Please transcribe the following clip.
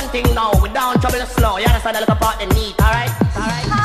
one thing now, we don't trouble slow. You understand I little part the need, alright? Alright.